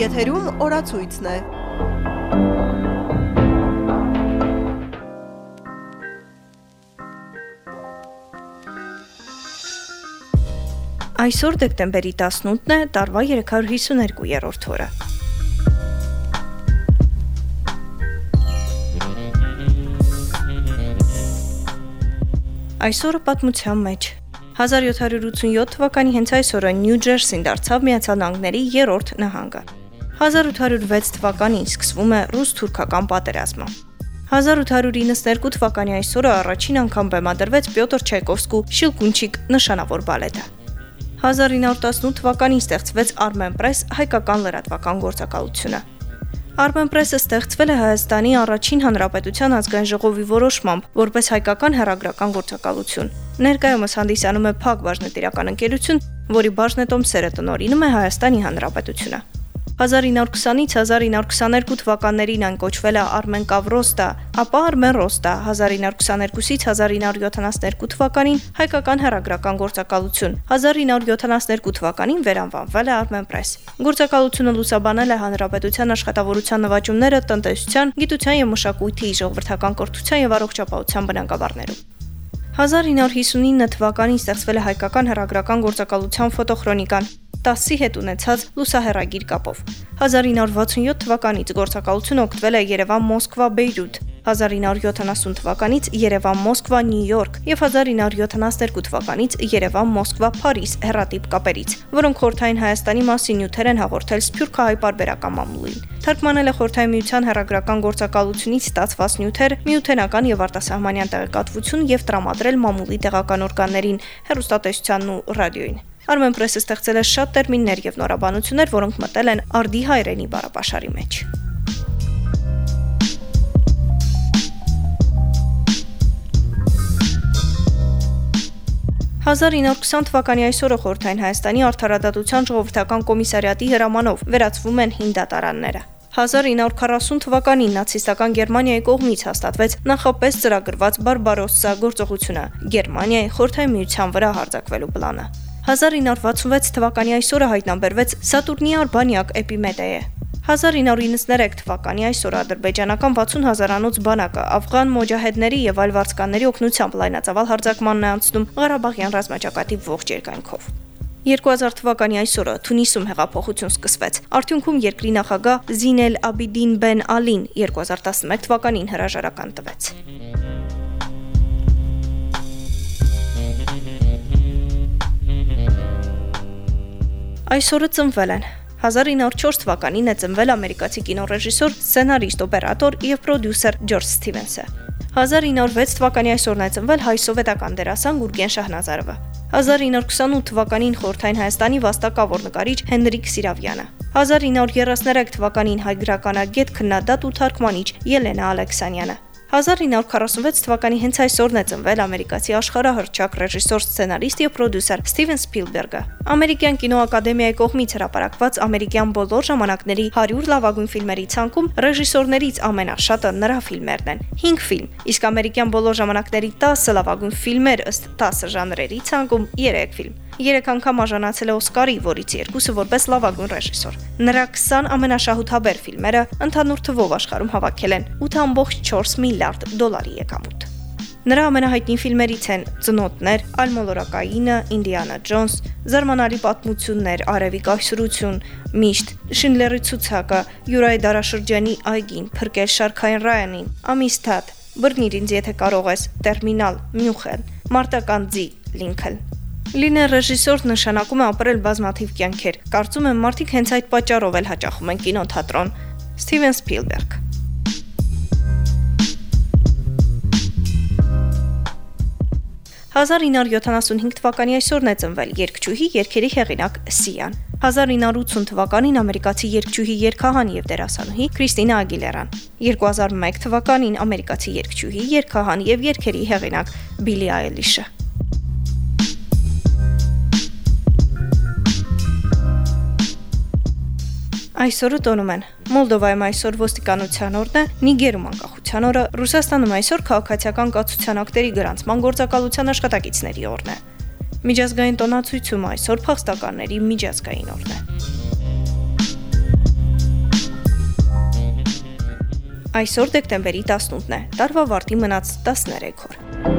Եթերում օրացույցն է։ Այսօր դեկտեմբերի 18-ն է, տարվա 352-րդ օրը։ Այսօրը պատմության մեջ 1787 թվականի հենց այս օրը Նյու Ջերսին դարձավ Միացյալ Նահանգների երրորդ նահանգը։ 1806 թվականին սկսվում է ռուս-թուրքական պատերազմը։ 1892 թվականի այսօրը առաջին անգամ բեմադրվեց Պյոտր Չայկովսկու Շիլկունչիկ նշանավոր բալետը։ 1918 թվականին ստեղծվեց Armen Press հայկական լրատվական գործակալությունը։ Armen Press-ը ստեղծվել է Հայաստանի առաջին հանրապետության ազգային ժողովի որոշմամբ, որպես հայկական հերագրական գործակալություն։ Ներկայումս հանդիսանում է փակ բաժնետիրական ընկերություն, որի բաժնետոմսերը տնօրինում է Հայաստանի Հանրապետությունը։ 1920-ից 1922 թվականներին այն կոչվել է Արմեն Կավրոստա, ապա Արմեն Ռոստա, 1922-ից 1972 թվականին հայկական հերագրական գործակալություն, 1972 թվականին վերանվանվել է Armen Press։ Գործակալությունը լուսաբանել է հանրապետության աշխատավորության նվաճումները տնտեսության, գիտության եւ մշակույթի, ժողովրդական կրթության եւ առողջապահության բնագավառներում։ 1959 թվականին ստեղծվել է հայկական հերագրական գործակալության ֆոտոխրոնիկան, 10-ի հետ ունեցած լուսահեռագիր կապով։ 1967 թվականից գործակալությունը օգտվել է Երևան-Մոսկվա-Բեյրութ, 1970 թվականից Երևան-Մոսկվա Նյու Յորք եւ 1972 թվականից Երևան-Մոսկվա-Փարիզ հերատիպ կապերից, որոնք խորթային Հայաստանի մասին նյութեր են հաղորդել Սփյուռքահայ բարբերական մամուլին։ Թարգմանել է խորթային միության հերագրական գործակալությունից ստացված նյութեր, միութենական եւ արտասահմանյան տեղեկատվություն եւ տրամադրել մամուլի տեղական օրգաններին, հերոստատեսությանն ու ռադիոյին։ Armen Press-ը ստեղծել է շատ տերմիններ եւ նորաբանություններ, որոնք մտել են արդի հայրենի բառապաշարի մեջ։ 1920 թվականի այսօրը Խորթային Հայաստանի Արդարադատության ժողովրդական կոմիսարիատի հրամանով վերացվում են հին դատարանները։ 1940 թվականին նացիստական Գերմանիայի կողմից հաստատվեց նախապես ծրագրված Բարբարոսսա գործողությունը Գերմանիայի խորթային միության վրա հարձակվելու պլանը։ 1966 թվականի այսօրը հայտնաբերվեց Սատուրնի արբանյակ Էպիմեդեյը։ 1993 թվականի այսօր ադրբեջանական 60 հազարանոց բանակը աֆղան մոջահեդների եւ այլ վարձկանների օգնությամբ լայնածավալ հարձակմանն է անցնում Ղարաբաղյան ռազմաճակատի ողջ երկայնքով։ 2000 թվականի այսօրը Թունիսում հեղափոխություն սկսվեց։ Արդյունքում երկրի նախագահ Զինել Աբիդին Բեն Ալին 2011 թվականին հրաժարական տվեց։ Այսօրը ծնվել են. 1904 թվականին է ծնվել ամերիկացի կինոռեժիսոր, սցենարիստ, օպերատոր եւ պրոդյուսեր Ջորջ Սթիվենսը։ 1906 թվականի այսօրն է ծնվել հայ սովետական դերասան Գուրգեն Շահնազարովը։ 1928 թվականին Խորթային Հայաստանի վաստակավոր նկարիչ Հենրիկ Սիրավյանը։ 1933 թվականին հայ գրականագետ, քննադատ ու թարգմանիչ Ելենա Ալեքսանյանը։ 1946 թվականի հենց այսօրն է ծնվել ամերիկացի աշխարհահռչակ ռեժիսոր, սցենարիստ եւ պրոդյուսեր Սթիվեն Սփիլբերգը։ Ամերիկյան կինոակադեմիայի կողմից հրապարակված ամերիկյան բոլոր ժամանակների 100 լավագույն ֆիլմերի ցանկում ռեժիսորներից ամենաշատը նրա ֆիլմերն են՝ 5 ֆիլմ, իսկ ամերիկյան բոլոր ժամանակների 10 լավագույն ֆիլմեր ըստ 10 ժանրերի ցանկում 3 ֆիլմ։ 3 անգամ արժանացել է Օսկարի, որից երկուսը որպես լավագույն ռեժիսոր։ Նրա 20 ամենաշահութաբեր ֆիլմերը ընդհանուր թվով աշխարհում հավաքել են 8.4 միլիարդ դոլարի եկամուտ։ Նրա ամենահայտնի ֆիլմերից են Ծնոտներ, Ալմոլորակայինը, Ինդիանա Ջոնս, Զարմանալի պատմություններ, Արևիկ այսրություն, Միշտ, Շինդլերի ցուցակը, Յուրայի դարաշրջանի այգին, Փրկել Շարքային Ռայանին, Ամիստադ, Բռնիր ինձ եթե կարող ես, Տերմինալ, Մյուխեն, Մարտական ձի, Լինքոն։ Լինը ռեժիսոր նշանակում է ապրել բազմաթիվ կյանքեր։ Կարծում եմ մարդիկ հենց այդ պատճառով էլ հաճախում են կինոթատրոն։ Սթիվեն Սփիլբերգ 1975 թվականի այսօրն է ծնվել երկչուհի երկերի հեղինակ Սիան։ 1980 թվականին ամերիկացի երկչուհի երգահան եւ դերասանուհի Քրիստինա Ագիլերան։ 2001 թվականին ամերիկացի երկչուհի երգահան եւ երկերի հեղինակ Բիլի Այլիշը։ այսօրը տոնում են։ Մոլդովայում այսօր ոստիկանության օրն է, Նիգերում անկախության օրը, Ռուսաստանում այսօր քաղաքացիական կացության ակտերի գրանցման գործակալության աշխատակիցների օրն է։ Միջազգային տոնացույցում այսօր փախստականների միջազգային օրն է։ Այսօր դեկտեմբերի 18-ն է, տարվա վարտի մնաց 13 օր։